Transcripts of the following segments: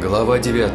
Глава 9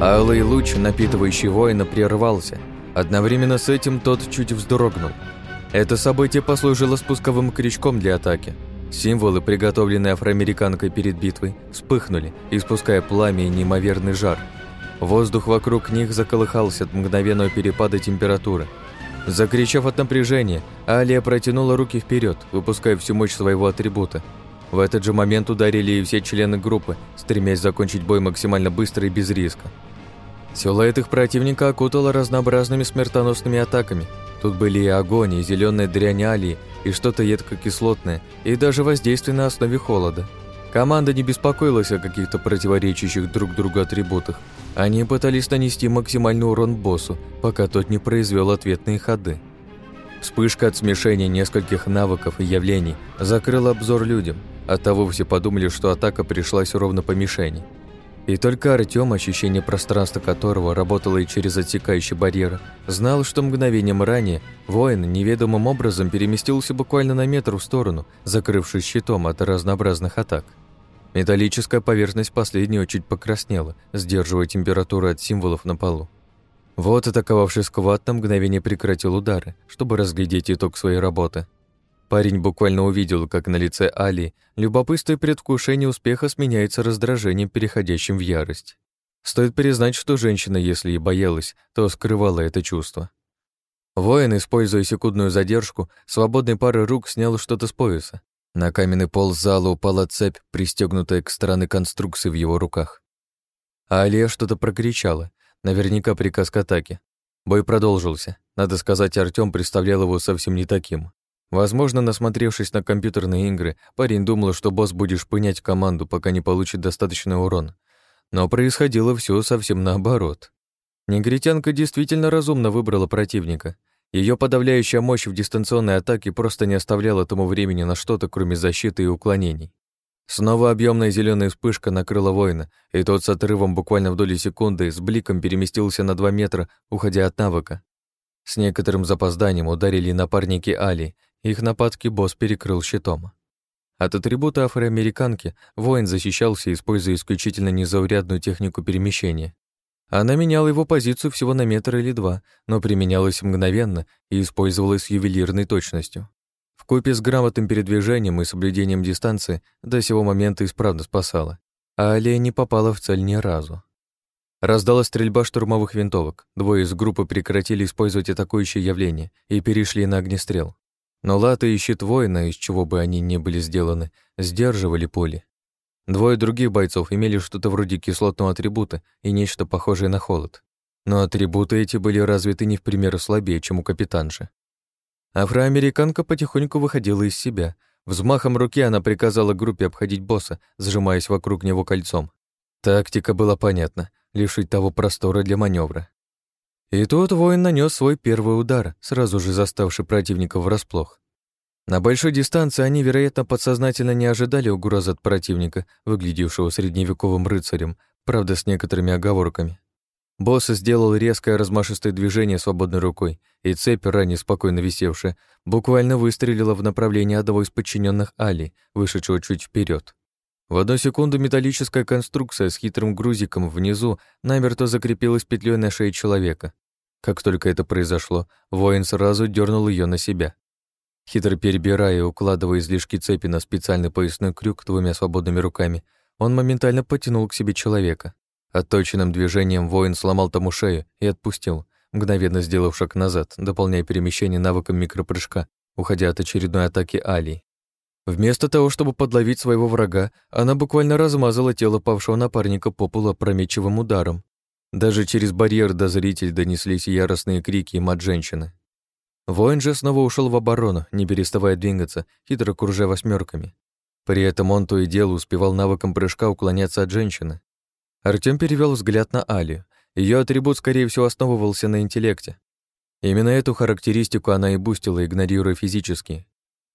Алый луч, напитывающий воина, прервался. Одновременно с этим тот чуть вздрогнул. Это событие послужило спусковым крючком для атаки. Символы, приготовленные афроамериканкой перед битвой, вспыхнули, испуская пламя и неимоверный жар. Воздух вокруг них заколыхался от мгновенного перепада температуры – Закричав от напряжения, Алия протянула руки вперед, выпуская всю мощь своего атрибута. В этот же момент ударили и все члены группы, стремясь закончить бой максимально быстро и без риска. Силуэт их противника окутало разнообразными смертоносными атаками. Тут были и огонь, и зеленая дрянь Алии, и что-то едко-кислотное, и даже воздействие на основе холода. Команда не беспокоилась о каких-то противоречащих друг другу атрибутах. Они пытались нанести максимальный урон боссу, пока тот не произвел ответные ходы. Вспышка от смешения нескольких навыков и явлений закрыла обзор людям, оттого все подумали, что атака пришлась ровно по мишени. И только Артём, ощущение пространства которого работало и через отсекающий барьер, знал, что мгновением ранее воин неведомым образом переместился буквально на метр в сторону, закрывшись щитом от разнообразных атак. Металлическая поверхность последнего чуть покраснела, сдерживая температуру от символов на полу. Вот атаковавший сквад на мгновение прекратил удары, чтобы разглядеть итог своей работы – Парень буквально увидел, как на лице Али любопытство и предвкушение успеха сменяется раздражением, переходящим в ярость. Стоит признать, что женщина, если и боялась, то скрывала это чувство. Воин, используя секундную задержку, свободной парой рук снял что-то с пояса. На каменный пол зала упала цепь, пристегнутая к стороны конструкции в его руках. А Алия что-то прокричала, наверняка приказ к атаке. Бой продолжился. Надо сказать, Артём представлял его совсем не таким. Возможно, насмотревшись на компьютерные игры, парень думал, что босс будет шпынять команду, пока не получит достаточный урон. Но происходило все совсем наоборот. Негритянка действительно разумно выбрала противника. Ее подавляющая мощь в дистанционной атаке просто не оставляла тому времени на что-то, кроме защиты и уклонений. Снова объемная зеленая вспышка накрыла воина, и тот с отрывом буквально в доли секунды с бликом переместился на два метра, уходя от навыка. С некоторым запозданием ударили напарники Али, их нападки босс перекрыл щитом. От атрибута афроамериканки воин защищался, используя исключительно незаурядную технику перемещения. Она меняла его позицию всего на метр или два, но применялась мгновенно и использовалась с ювелирной точностью. В купе с грамотным передвижением и соблюдением дистанции до сего момента исправно спасала, а Алия не попала в цель ни разу. Раздалась стрельба штурмовых винтовок. Двое из группы прекратили использовать атакующие явления и перешли на огнестрел. Но латы и щит воина, из чего бы они ни были сделаны, сдерживали поле. Двое других бойцов имели что-то вроде кислотного атрибута и нечто похожее на холод. Но атрибуты эти были развиты не в пример слабее, чем у капитанши. Афроамериканка потихоньку выходила из себя. Взмахом руки она приказала группе обходить босса, сжимаясь вокруг него кольцом. Тактика была понятна — лишить того простора для маневра. И тут воин нанес свой первый удар, сразу же заставший противника врасплох. На большой дистанции они, вероятно, подсознательно не ожидали угрозы от противника, выглядевшего средневековым рыцарем, правда, с некоторыми оговорками. Босс сделал резкое размашистое движение свободной рукой, и цепь, ранее спокойно висевшая, буквально выстрелила в направлении одного из подчиненных Али, вышедшего чуть вперед. В одну секунду металлическая конструкция с хитрым грузиком внизу намертво закрепилась петлей на шее человека. Как только это произошло, воин сразу дернул ее на себя. Хитро перебирая и укладывая излишки цепи на специальный поясной крюк двумя свободными руками, он моментально потянул к себе человека. Отточенным движением воин сломал тому шею и отпустил, мгновенно сделав шаг назад, дополняя перемещение навыком микропрыжка, уходя от очередной атаки Алии. Вместо того, чтобы подловить своего врага, она буквально размазала тело павшего напарника по полу опрометчивым ударом. Даже через барьер до зрителей донеслись яростные крики и мат женщины. Воин же снова ушел в оборону, не переставая двигаться, хитро кружа восьмерками. При этом он то и дело успевал навыком прыжка уклоняться от женщины. Артём перевел взгляд на Алию. Ее атрибут, скорее всего, основывался на интеллекте. Именно эту характеристику она и бустила, игнорируя физические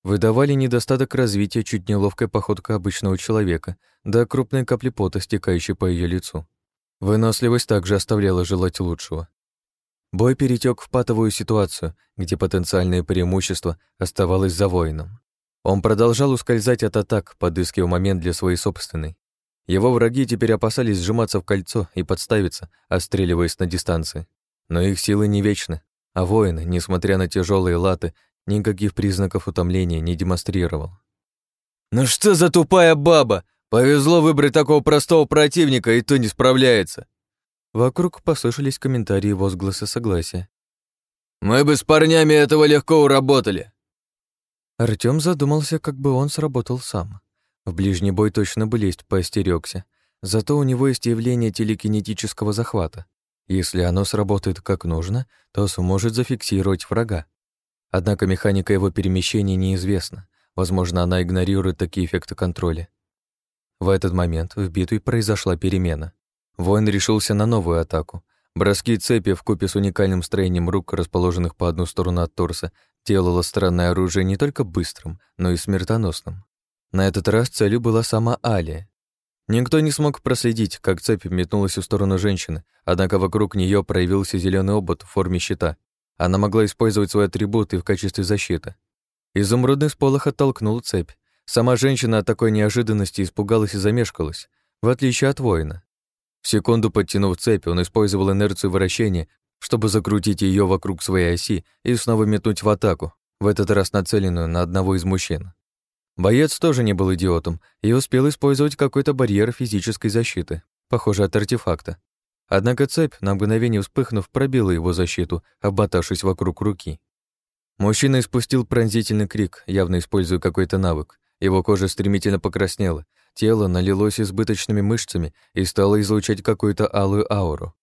выдавали недостаток развития чуть неловкая походка обычного человека, да крупные капли пота, стекающие по ее лицу. Выносливость также оставляла желать лучшего. Бой перетек в патовую ситуацию, где потенциальное преимущество оставалось за воином. Он продолжал ускользать от атак, подыскивая момент для своей собственной. Его враги теперь опасались сжиматься в кольцо и подставиться, отстреливаясь на дистанции. Но их силы не вечны, а воин, несмотря на тяжелые латы, никаких признаков утомления не демонстрировал. «Ну что за тупая баба? Повезло выбрать такого простого противника, и то не справляется!» Вокруг послышались комментарии и возгласы согласия. «Мы бы с парнями этого легко уработали!» Артём задумался, как бы он сработал сам. В ближний бой точно бы лезть поостерёгся. Зато у него есть явление телекинетического захвата. Если оно сработает как нужно, то сможет зафиксировать врага. Однако механика его перемещения неизвестна. Возможно, она игнорирует такие эффекты контроля. В этот момент в битве произошла перемена. Воин решился на новую атаку. Броски цепи в купе с уникальным строением рук, расположенных по одну сторону от торса, делало странное оружие не только быстрым, но и смертоносным. На этот раз целью была сама Алия. Никто не смог проследить, как цепь метнулась в сторону женщины, однако вокруг нее проявился зеленый обод в форме щита. Она могла использовать свой атрибут и в качестве защиты. Изумрудный сполох оттолкнул цепь. Сама женщина от такой неожиданности испугалась и замешкалась, в отличие от воина. В секунду подтянув цепь, он использовал инерцию вращения, чтобы закрутить ее вокруг своей оси и снова метнуть в атаку, в этот раз нацеленную на одного из мужчин. Боец тоже не был идиотом и успел использовать какой-то барьер физической защиты, похоже от артефакта. Однако цепь, на мгновение вспыхнув, пробила его защиту, обмотавшись вокруг руки. Мужчина испустил пронзительный крик, явно используя какой-то навык. Его кожа стремительно покраснела, тело налилось избыточными мышцами и стало излучать какую-то алую ауру.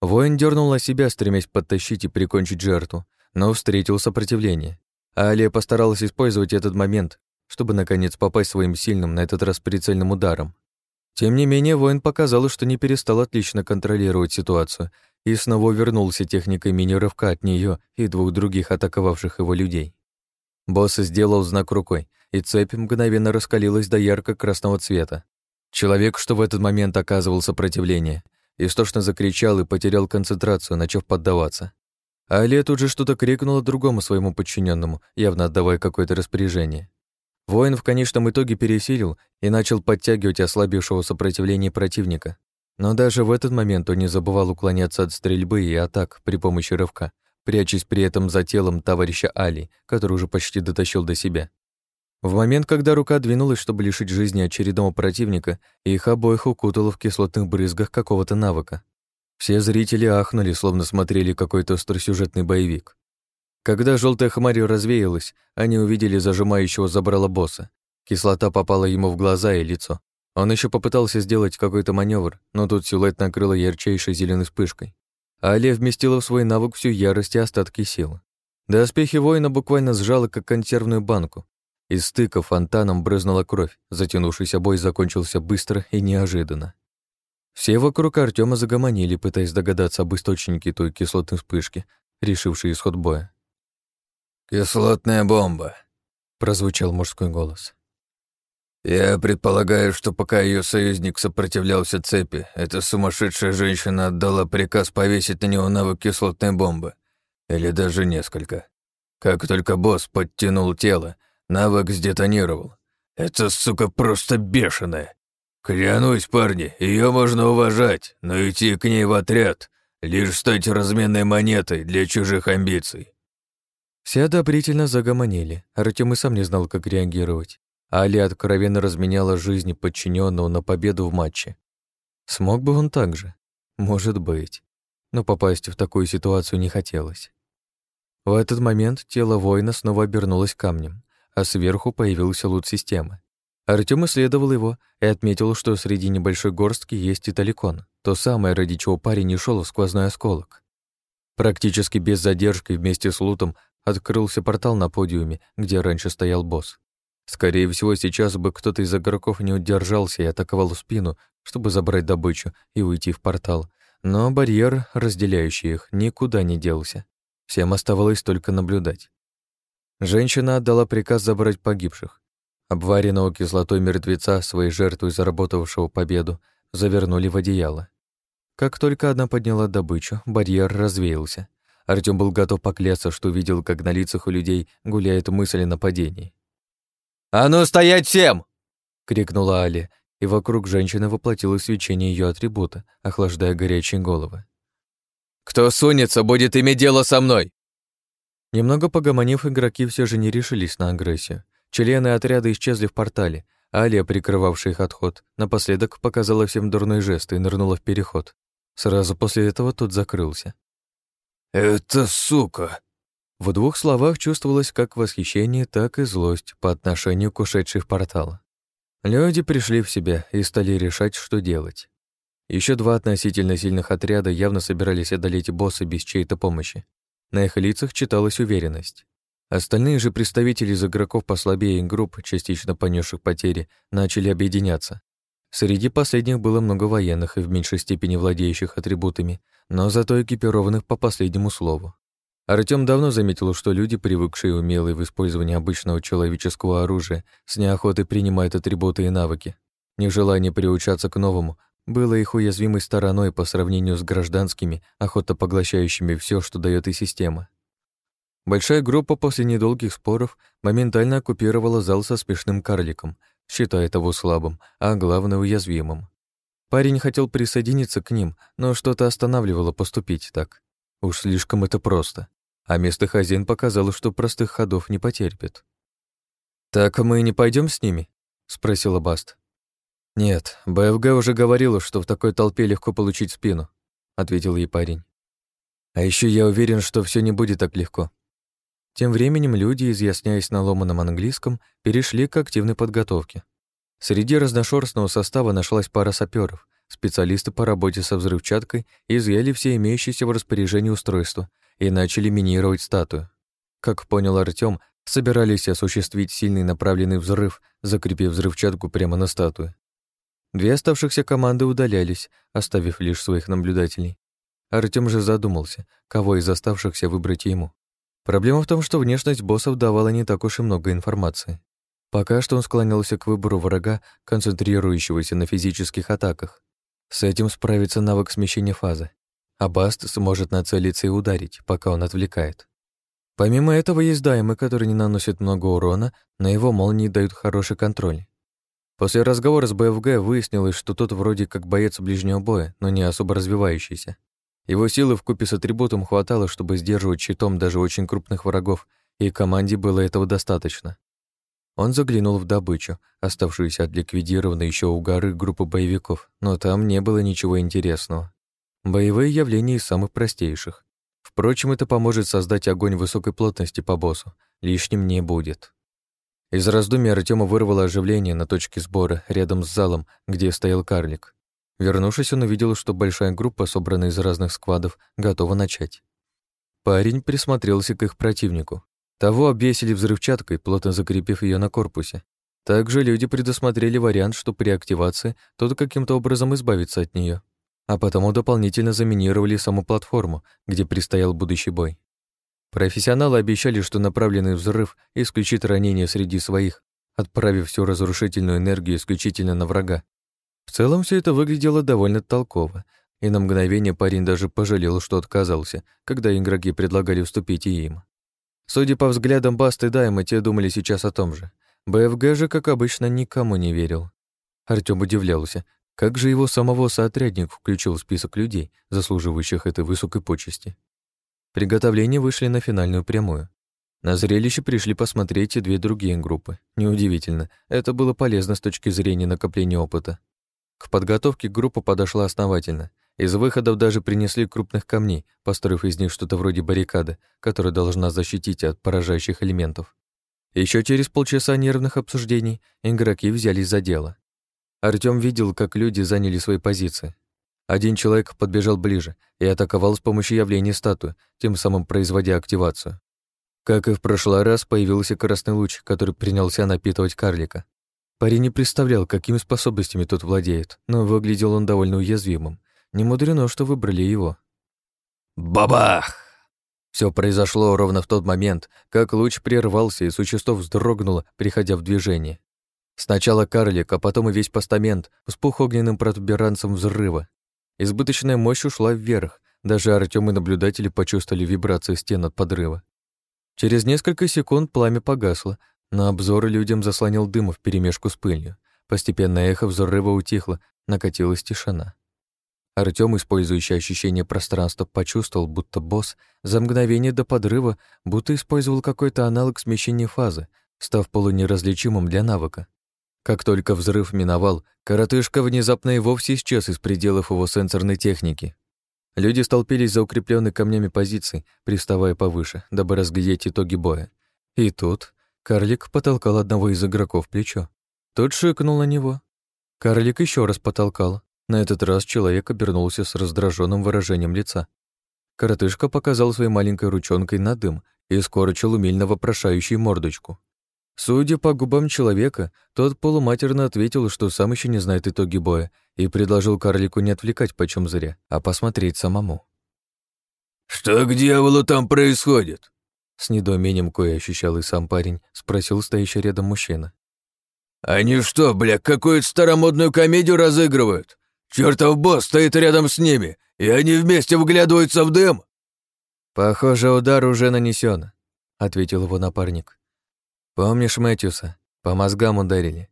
Воин дернул на себя, стремясь подтащить и прикончить жертву, но встретил сопротивление. Алия постаралась использовать этот момент, чтобы, наконец, попасть своим сильным, на этот раз прицельным ударом. Тем не менее, воин показал, что не перестал отлично контролировать ситуацию и снова вернулся техникой мини-рывка от нее и двух других атаковавших его людей. Босс сделал знак рукой, и цепь мгновенно раскалилась до ярко-красного цвета. Человек, что в этот момент оказывал сопротивление, истошно закричал и потерял концентрацию, начав поддаваться. Алия тут же что-то крикнула другому своему подчиненному, явно отдавая какое-то распоряжение. Воин в конечном итоге пересилил и начал подтягивать ослабившего сопротивление противника. Но даже в этот момент он не забывал уклоняться от стрельбы и атак при помощи рывка, прячась при этом за телом товарища Али, который уже почти дотащил до себя. В момент, когда рука двинулась, чтобы лишить жизни очередного противника, их обоих укутало в кислотных брызгах какого-то навыка. Все зрители ахнули, словно смотрели какой-то остросюжетный боевик. Когда желтая хмарь развеялась, они увидели зажимающего забрала босса. Кислота попала ему в глаза и лицо. Он еще попытался сделать какой-то маневр, но тут силуэт накрыло ярчайшей зеленой вспышкой. Алия вместила в свой навык всю ярость и остатки сил. Доспехи воина буквально сжало, как консервную банку. Из стыка фонтаном брызнула кровь, затянувшийся бой закончился быстро и неожиданно. Все вокруг Артема загомонили, пытаясь догадаться об источнике той кислотной вспышки, решившей исход боя. «Кислотная бомба», — прозвучал мужской голос. «Я предполагаю, что пока ее союзник сопротивлялся цепи, эта сумасшедшая женщина отдала приказ повесить на него навык кислотной бомбы. Или даже несколько. Как только босс подтянул тело, навык сдетонировал. Эта сука просто бешеная. Клянусь, парни, ее можно уважать, но идти к ней в отряд — лишь стать разменной монетой для чужих амбиций. Все одобрительно загомонили. Артем и сам не знал, как реагировать. Али откровенно разменяла жизни подчиненного на победу в матче. Смог бы он так же? Может быть. Но попасть в такую ситуацию не хотелось. В этот момент тело воина снова обернулось камнем, а сверху появился лут системы. Артем исследовал его и отметил, что среди небольшой горстки есть и таликон, то самое, ради чего парень не шел в сквозной осколок. Практически без задержки вместе с лутом открылся портал на подиуме, где раньше стоял босс. Скорее всего, сейчас бы кто-то из игроков не удержался и атаковал спину, чтобы забрать добычу и уйти в портал. Но барьер, разделяющий их, никуда не делся. Всем оставалось только наблюдать. Женщина отдала приказ забрать погибших. Обваренного кислотой мертвеца, своей жертвой заработавшего победу, завернули в одеяло. Как только одна подняла добычу, барьер развеялся. Артём был готов поклясться, что видел, как на лицах у людей гуляет мысль о нападении. «А ну стоять всем!» — крикнула Али, и вокруг женщины воплотилось свечение ее атрибута, охлаждая горячие головы. «Кто сунется, будет иметь дело со мной!» Немного погомонив, игроки все же не решились на агрессию. Члены отряда исчезли в портале, а Алия, прикрывавшая их отход, напоследок показала всем дурной жест и нырнула в переход. Сразу после этого тот закрылся. «Это сука!» В двух словах чувствовалось как восхищение, так и злость по отношению к ушедшей в портал. Люди пришли в себя и стали решать, что делать. Еще два относительно сильных отряда явно собирались одолеть босса без чьей-то помощи. На их лицах читалась уверенность. Остальные же представители из игроков послабее групп, частично понесших потери, начали объединяться. Среди последних было много военных и в меньшей степени владеющих атрибутами, но зато экипированных по последнему слову. Артём давно заметил, что люди, привыкшие и умелые в использовании обычного человеческого оружия, с неохотой принимают атрибуты и навыки. Нежелание приучаться к новому было их уязвимой стороной по сравнению с гражданскими, охотно поглощающими все, что дает и система. Большая группа после недолгих споров моментально оккупировала зал со смешным карликом, считая того слабым, а главное уязвимым. Парень хотел присоединиться к ним, но что-то останавливало поступить так. Уж слишком это просто а местный хозяин показал, что простых ходов не потерпит. «Так мы не пойдем с ними?» — спросила Баст. «Нет, БФГ уже говорила, что в такой толпе легко получить спину», — ответил ей парень. «А еще я уверен, что все не будет так легко». Тем временем люди, изъясняясь на ломаном английском, перешли к активной подготовке. Среди разношерстного состава нашлась пара саперов, специалисты по работе со взрывчаткой изъяли все имеющиеся в распоряжении устройства — и начали минировать статую. Как понял Артём, собирались осуществить сильный направленный взрыв, закрепив взрывчатку прямо на статуе. Две оставшихся команды удалялись, оставив лишь своих наблюдателей. Артём же задумался, кого из оставшихся выбрать ему. Проблема в том, что внешность боссов давала не так уж и много информации. Пока что он склонялся к выбору врага, концентрирующегося на физических атаках. С этим справится навык смещения фазы а Баст сможет нацелиться и ударить, пока он отвлекает. Помимо этого есть даймы, которые не наносят много урона, но его молнии дают хороший контроль. После разговора с БФГ выяснилось, что тот вроде как боец ближнего боя, но не особо развивающийся. Его силы в купе с атрибутом хватало, чтобы сдерживать щитом даже очень крупных врагов, и команде было этого достаточно. Он заглянул в добычу, оставшуюся от ликвидированной еще у горы группы боевиков, но там не было ничего интересного. Боевые явления из самых простейших. Впрочем, это поможет создать огонь высокой плотности по боссу. Лишним не будет. Из раздумья Артема вырвало оживление на точке сбора, рядом с залом, где стоял карлик. Вернувшись, он увидел, что большая группа, собранная из разных складов, готова начать. Парень присмотрелся к их противнику. Того обвесили взрывчаткой, плотно закрепив ее на корпусе. Также люди предусмотрели вариант, что при активации тот каким-то образом избавится от нее а потому дополнительно заминировали саму платформу, где предстоял будущий бой. Профессионалы обещали, что направленный взрыв исключит ранения среди своих, отправив всю разрушительную энергию исключительно на врага. В целом все это выглядело довольно толково, и на мгновение парень даже пожалел, что отказался, когда игроки предлагали уступить и им. Судя по взглядам Басты и Дайма, те думали сейчас о том же. БФГ же, как обычно, никому не верил. Артём удивлялся, как же его самого соотрядник включил в список людей, заслуживающих этой высокой почести? Приготовления вышли на финальную прямую. На зрелище пришли посмотреть и две другие группы. Неудивительно, это было полезно с точки зрения накопления опыта. К подготовке группа подошла основательно. Из выходов даже принесли крупных камней, построив из них что-то вроде баррикады, которая должна защитить от поражающих элементов. Еще через полчаса нервных обсуждений игроки взялись за дело. Артём видел, как люди заняли свои позиции. Один человек подбежал ближе и атаковал с помощью явления статуи, тем самым производя активацию. Как и в прошлый раз, появился красный луч, который принялся напитывать карлика. Парень не представлял, какими способностями тот владеет, но выглядел он довольно уязвимым. Не мудрено, что выбрали его. Бабах! Все произошло ровно в тот момент, как луч прервался, и существо вздрогнуло, приходя в движение. Сначала карлик, а потом и весь постамент вспух огненным протуберанцем взрыва. Избыточная мощь ушла вверх, даже Артём и наблюдатели почувствовали вибрацию стен от подрыва. Через несколько секунд пламя погасло, На обзор людям заслонил дым вперемешку с пылью. Постепенно эхо взрыва утихло, накатилась тишина. Артём, использующий ощущение пространства, почувствовал, будто босс за мгновение до подрыва будто использовал какой-то аналог смещения фазы, став полунеразличимым для навыка. Как только взрыв миновал, коротышка внезапно и вовсе исчез из пределов его сенсорной техники. Люди столпились за укрепленной камнями позиции, приставая повыше, дабы разглядеть итоги боя. И тут карлик потолкал одного из игроков в плечо. Тот шикнул на него. Карлик еще раз потолкал, на этот раз человек обернулся с раздраженным выражением лица. Коротышка показал своей маленькой ручонкой на дым и скорчил умильно вопрошающую мордочку. Судя по губам человека, тот полуматерно ответил, что сам еще не знает итоги боя, и предложил карлику не отвлекать почем зря, а посмотреть самому. «Что к дьяволу там происходит?» С недоумением, кое ощущал и сам парень, спросил стоящий рядом мужчина. «Они что, бля, какую-то старомодную комедию разыгрывают? Чертов босс стоит рядом с ними, и они вместе вглядываются в дым!» «Похоже, удар уже нанесен, ответил его напарник. «Помнишь Мэтьюса? По мозгам ударили».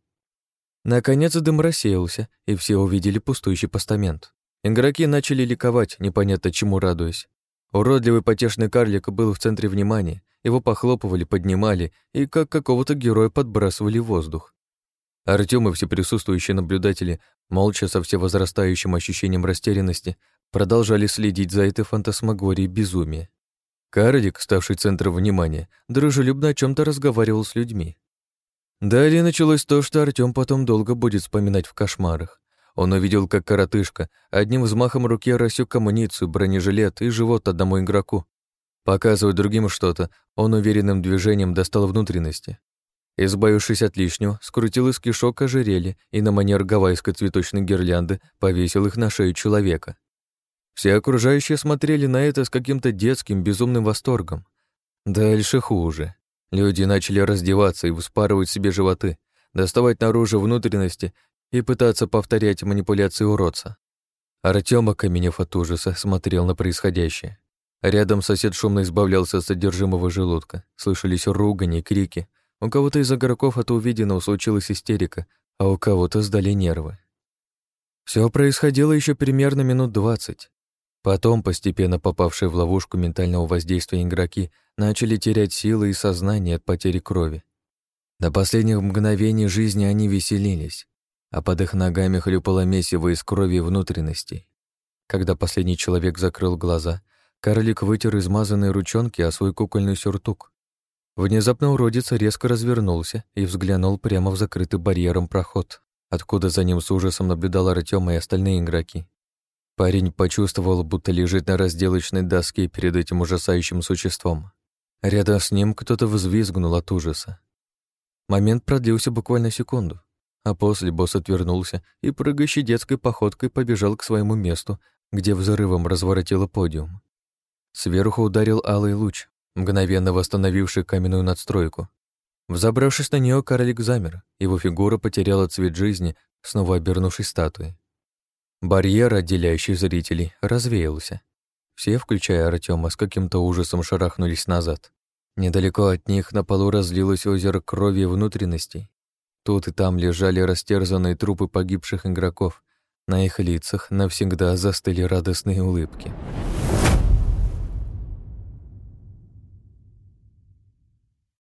Наконец дым рассеялся, и все увидели пустующий постамент. Игроки начали ликовать, непонятно чему радуясь. Уродливый потешный карлик был в центре внимания, его похлопывали, поднимали и как какого-то героя подбрасывали в воздух. Артём и все присутствующие наблюдатели, молча со всевозрастающим ощущением растерянности, продолжали следить за этой фантасмагорией безумия. Карлик, ставший центром внимания, дружелюбно о чем то разговаривал с людьми. Далее началось то, что Артём потом долго будет вспоминать в кошмарах. Он увидел, как коротышка одним взмахом руки рассек амуницию, бронежилет и живот одному игроку. Показывая другим что-то, он уверенным движением достал внутренности. Избавившись от лишнего, скрутил из кишок ожерелье и на манер гавайской цветочной гирлянды повесил их на шею человека. Все окружающие смотрели на это с каким-то детским безумным восторгом. Дальше хуже. Люди начали раздеваться и вспарывать себе животы, доставать наружу внутренности и пытаться повторять манипуляции уродца. Артём, окаменев от ужаса, смотрел на происходящее. Рядом сосед шумно избавлялся от содержимого желудка. Слышались ругани, крики, у кого-то из игроков от увиденного случилась истерика, а у кого-то сдали нервы. Все происходило еще примерно минут двадцать. Потом, постепенно попавшие в ловушку ментального воздействия игроки, начали терять силы и сознание от потери крови. До последних мгновений жизни они веселились, а под их ногами хлюпало месиво из крови и внутренностей. Когда последний человек закрыл глаза, карлик вытер измазанные ручонки о свой кукольный сюртук. Внезапно уродец резко развернулся и взглянул прямо в закрытый барьером проход, откуда за ним с ужасом наблюдал Артём и остальные игроки. Парень почувствовал, будто лежит на разделочной доске перед этим ужасающим существом. Рядом с ним кто-то взвизгнул от ужаса. Момент продлился буквально секунду, а после босс отвернулся и прыгающей детской походкой побежал к своему месту, где взрывом разворотило подиум. Сверху ударил алый луч, мгновенно восстановивший каменную надстройку. Взобравшись на нее, карлик замер, его фигура потеряла цвет жизни, снова обернувшись статуей. Барьер, отделяющий зрителей, развеялся. Все, включая Артема, с каким-то ужасом шарахнулись назад. Недалеко от них на полу разлилось озеро крови и внутренностей. Тут и там лежали растерзанные трупы погибших игроков. На их лицах навсегда застыли радостные улыбки.